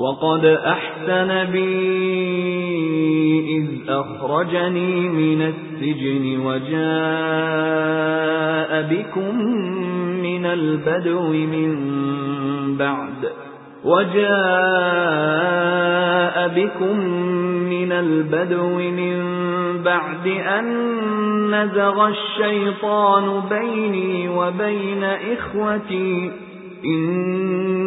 وَقَدْ أَحْسَنَ بِي إِذْ أَخْرَجَنِي مِنَ السِّجْنِ وَجَاءَ بِكُمْ مِنَ الْبَدْوِ مِنْ بَعْدِ وَجَاءَ بِكُمْ مِنَ الْبَدْوِ مِنْ بَعْدِ أَنْ نَزَغَ الشَّيْطَانُ بَيْنِي وَبَيْنَ إِخْوَتِي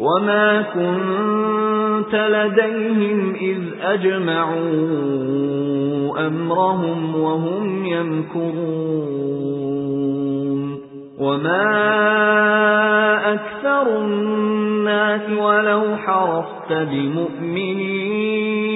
وَمَا كُنْتَ لَدَيْهِمْ إِذْ أَجْمَعُوا أَمْرَهُمْ وَهُمْ يَمْكُرُونَ وَمَا أَكْثَرُ النَّاسِ وَلَوْ حَرَصْتَ بِمُؤْمِنِينَ